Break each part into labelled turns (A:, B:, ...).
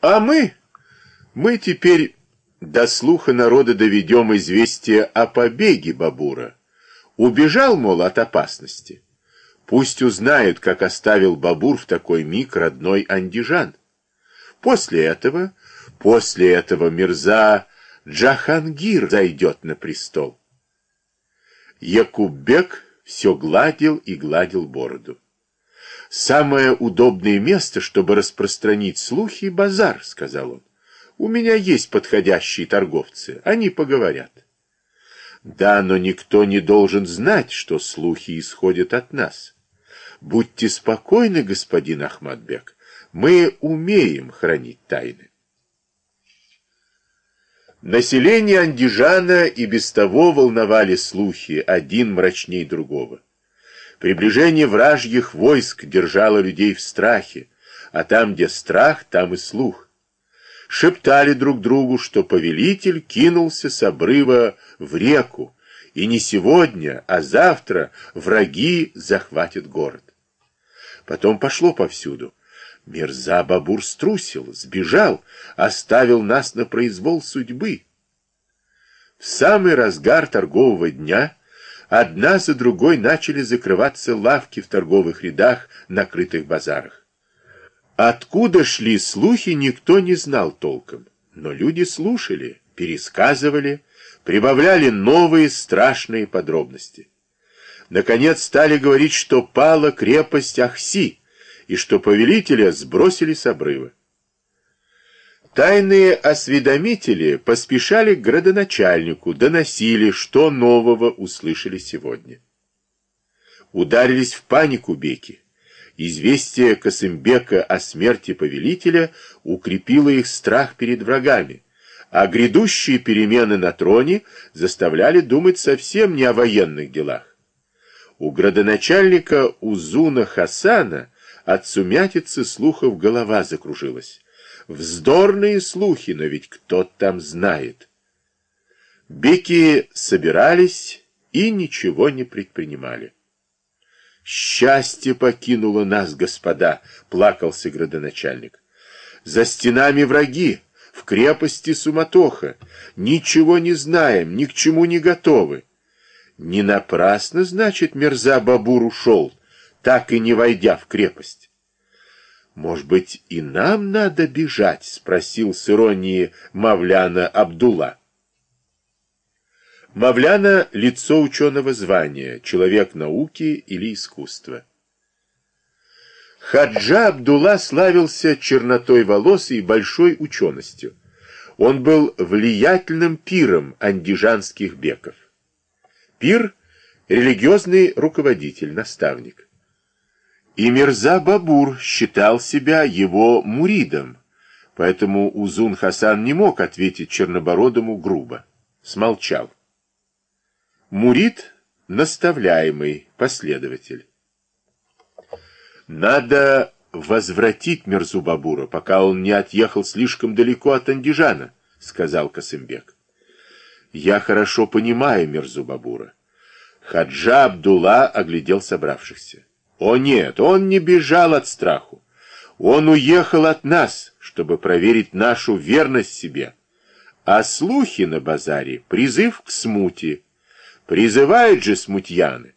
A: А мы, мы теперь до слуха народа доведем известие о побеге Бабура. Убежал, мол, от опасности. Пусть узнают, как оставил Бабур в такой миг родной Андижан. После этого, после этого Мирза Джахангир зайдет на престол. Якуббек все гладил и гладил бороду. «Самое удобное место, чтобы распространить слухи, — базар», — сказал он. «У меня есть подходящие торговцы, они поговорят». «Да, но никто не должен знать, что слухи исходят от нас. Будьте спокойны, господин Ахмадбек, мы умеем хранить тайны». Население Андижана и без того волновали слухи, один мрачней другого. Приближение вражьих войск держало людей в страхе, а там, где страх, там и слух. Шептали друг другу, что повелитель кинулся с обрыва в реку, и не сегодня, а завтра враги захватят город. Потом пошло повсюду. Мирза Бабур струсил, сбежал, оставил нас на произвол судьбы. В самый разгар торгового дня одна за другой начали закрываться лавки в торговых рядах, накрытых базарах. Откуда шли слухи, никто не знал толком, но люди слушали, пересказывали, прибавляли новые страшные подробности. Наконец стали говорить, что пала крепость Ахси, и что повелителя сбросили с обрыва. Тайные осведомители поспешали к градоначальнику, доносили, что нового услышали сегодня. Ударились в панику беки. Известие Косымбека о смерти повелителя укрепило их страх перед врагами, а грядущие перемены на троне заставляли думать совсем не о военных делах. У градоначальника Узуна Хасана от сумятицы слухов голова закружилась. Вздорные слухи, но ведь кто там знает. Беки собирались и ничего не предпринимали. «Счастье покинуло нас, господа!» — плакался градоначальник. «За стенами враги, в крепости суматоха. Ничего не знаем, ни к чему не готовы. Не напрасно, значит, Мерза Бабур ушел так и не войдя в крепость. «Может быть, и нам надо бежать?» — спросил с иронией Мавляна Абдулла. Мавляна — лицо ученого звания, человек науки или искусства. Хаджа Абдулла славился чернотой волос и большой ученостью. Он был влиятельным пиром андижанских беков. Пир — религиозный руководитель, наставник. И Мирза Бабур считал себя его муридом, поэтому Узун Хасан не мог ответить Чернобородому грубо. Смолчал. Мурид — наставляемый последователь. Надо возвратить Мирзу Бабура, пока он не отъехал слишком далеко от Андижана, сказал Касымбек. Я хорошо понимаю Мирзу Бабура. Хаджа Абдулла оглядел собравшихся. О нет, он не бежал от страху. Он уехал от нас, чтобы проверить нашу верность себе. А слухи на базаре — призыв к смуте. Призывают же смутьяны.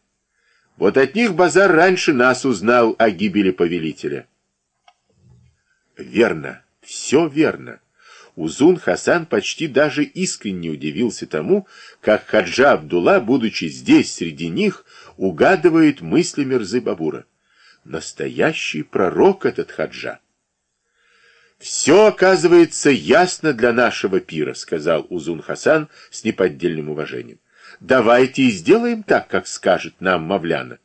A: Вот от них базар раньше нас узнал о гибели повелителя. Верно, все верно. Узун Хасан почти даже искренне удивился тому, как Хаджа Абдулла, будучи здесь среди них, угадывает мысли Мирзы Бабура. Настоящий пророк этот Хаджа. «Все, оказывается, ясно для нашего пира», — сказал Узун Хасан с неподдельным уважением. «Давайте и сделаем так, как скажет нам Мавляна».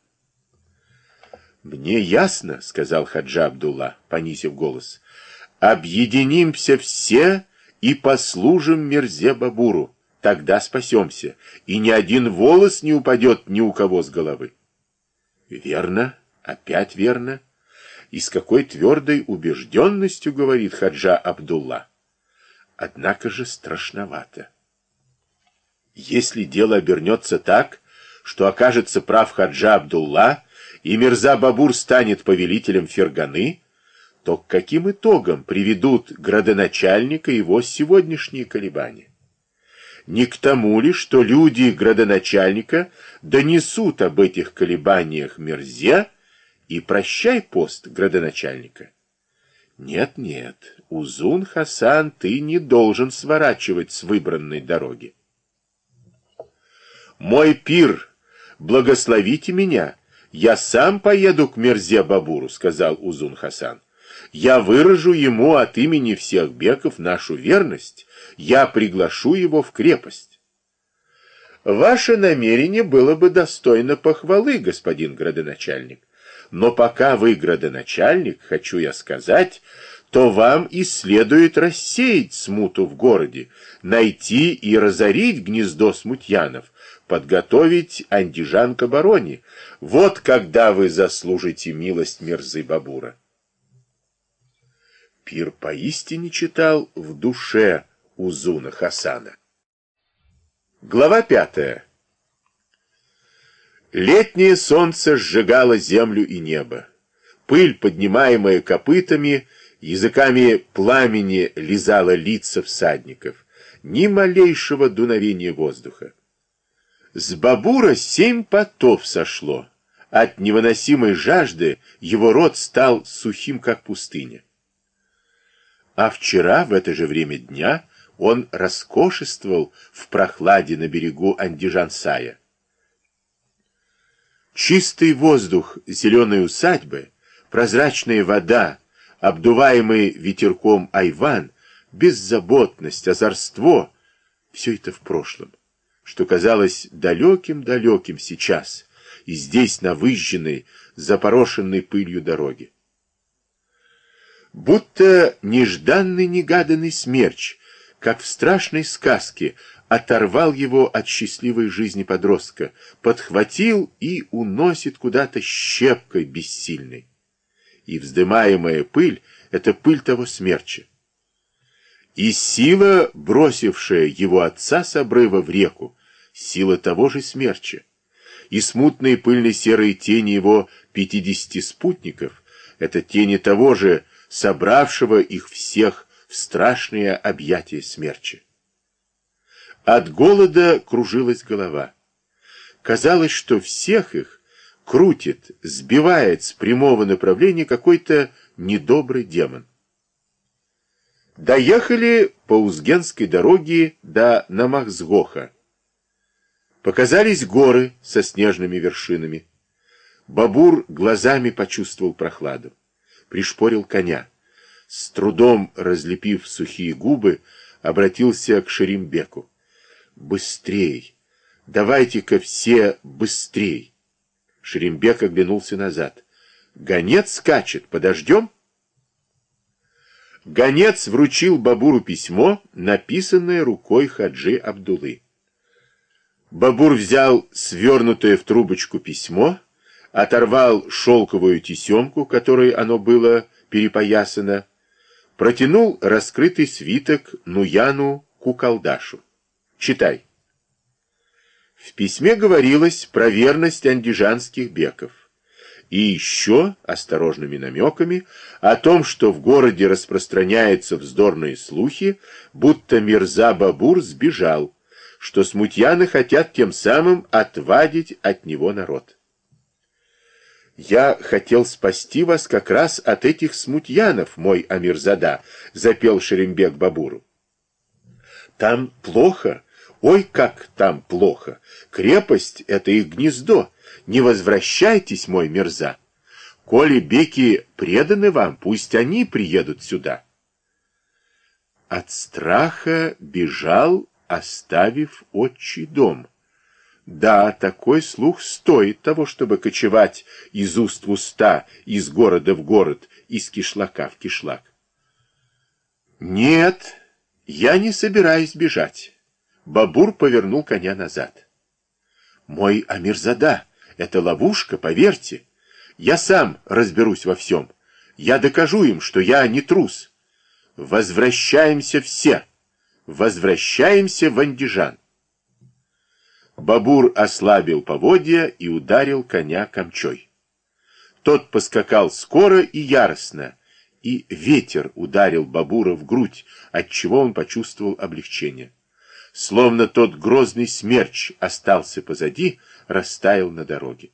A: «Мне ясно», — сказал Хаджа Абдулла, понизив голос, — «объединимся все и послужим Мерзе Бабуру». Тогда спасемся, и ни один волос не упадет ни у кого с головы. Верно, опять верно. И с какой твердой убежденностью говорит Хаджа Абдулла. Однако же страшновато. Если дело обернется так, что окажется прав Хаджа Абдулла, и Мирза Бабур станет повелителем Ферганы, то к каким итогам приведут градоначальника его сегодняшние колебания? Не к тому ли, что люди градоначальника донесут об этих колебаниях Мерзе и прощай пост градоначальника? Нет, нет, Узун Хасан, ты не должен сворачивать с выбранной дороги. Мой пир, благословите меня, я сам поеду к Мерзе Бабуру, сказал Узун Хасан. Я выражу ему от имени всех беков нашу верность, я приглашу его в крепость. Ваше намерение было бы достойно похвалы, господин градоначальник. Но пока вы градоначальник, хочу я сказать, то вам и следует рассеять смуту в городе, найти и разорить гнездо смутьянов, подготовить андижан к обороне. Вот когда вы заслужите милость Мерзы Бабура. Пир поистине читал в душе Узуна Хасана. Глава пятая. Летнее солнце сжигало землю и небо. Пыль, поднимаемая копытами, языками пламени лизала лица всадников. Ни малейшего дуновения воздуха. С Бабура семь потов сошло. От невыносимой жажды его рот стал сухим, как пустыня. А вчера, в это же время дня, он роскошествовал в прохладе на берегу Андижансая. Чистый воздух зеленой усадьбы, прозрачная вода, обдуваемый ветерком айван, беззаботность, озорство — все это в прошлом, что казалось далеким-далеким сейчас и здесь на выжженной, запорошенной пылью дороге. Будто нежданный негаданный смерч, как в страшной сказке, оторвал его от счастливой жизни подростка, подхватил и уносит куда-то щепкой бессильной. И вздымаемая пыль — это пыль того смерча. И сила, бросившая его отца с обрыва в реку, сила того же смерча. И смутные пыльно-серые тени его пятидесяти спутников — это тени того же, собравшего их всех в страшные объятия смерча. От голода кружилась голова. Казалось, что всех их крутит, сбивает с прямого направления какой-то недобрый демон. Доехали по Узгенской дороге до Намахсгоха. Показались горы со снежными вершинами. Бабур глазами почувствовал прохладу. Пришпорил коня. С трудом разлепив сухие губы, обратился к Шеримбеку. Быстрей! Давайте-ка все быстрей! Шерембек оглянулся назад. Гонец скачет, подождем? Гонец вручил Бабуру письмо, написанное рукой Хаджи Абдулы. Бабур взял свернутое в трубочку письмо, оторвал шелковую тесемку, которой оно было перепоясано, протянул раскрытый свиток Нуяну Кукалдашу. Читай. В письме говорилось про верность андижанских беков. И еще осторожными намеками о том, что в городе распространяются вздорные слухи, будто Мирза Бабур сбежал, что смутьяны хотят тем самым отвадить от него народ. «Я хотел спасти вас как раз от этих смутьянов, мой Амирзада», — запел Шерембек Бабуру. «Там плохо, Ой, как там плохо! Крепость — это их гнездо. Не возвращайтесь, мой мерза. Коли беки преданы вам, пусть они приедут сюда. От страха бежал, оставив отчий дом. Да, такой слух стоит того, чтобы кочевать из уст в уста, из города в город, из кишлака в кишлак. Нет, я не собираюсь бежать. Бабур повернул коня назад. «Мой Амирзада, это ловушка, поверьте. Я сам разберусь во всем. Я докажу им, что я не трус. Возвращаемся все. Возвращаемся в Андижан». Бабур ослабил поводья и ударил коня камчой. Тот поскакал скоро и яростно, и ветер ударил Бабура в грудь, отчего он почувствовал облегчение. Словно тот грозный смерч остался позади, растаял на дороге.